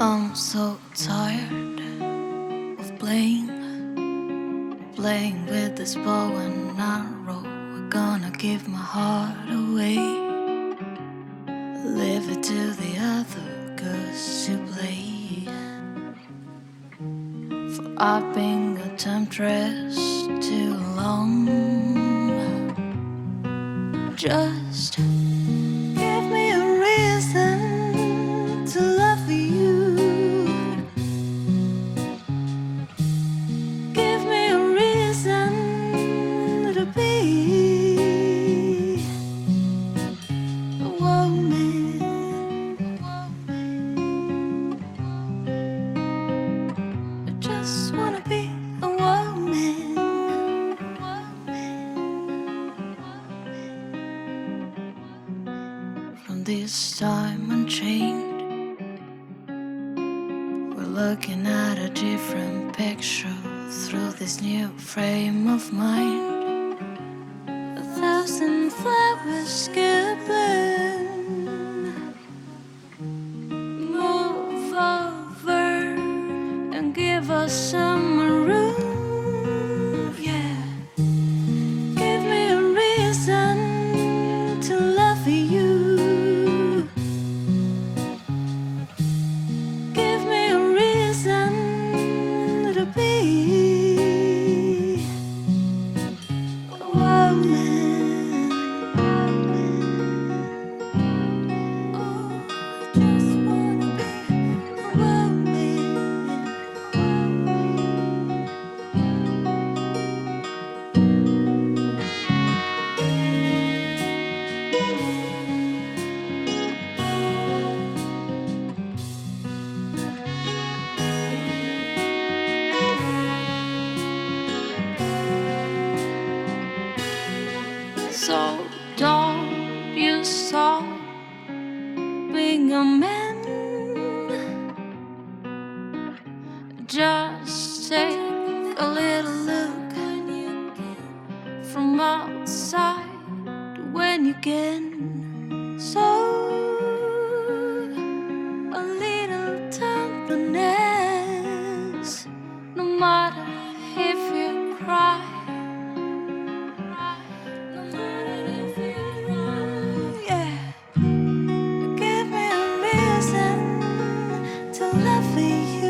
I'm so tired of playing, playing with this bow and arrow. We're gonna give my heart away. Leave it to the other girls to play. For I've been a temptress too long. Just this time unchained, we're looking at a different picture through this new frame of mind. A thousand flowers could bloom. Move over and give us some So don't you stop being a man. Just take a little look from outside when you can. So a little tenderness, no matter Love you.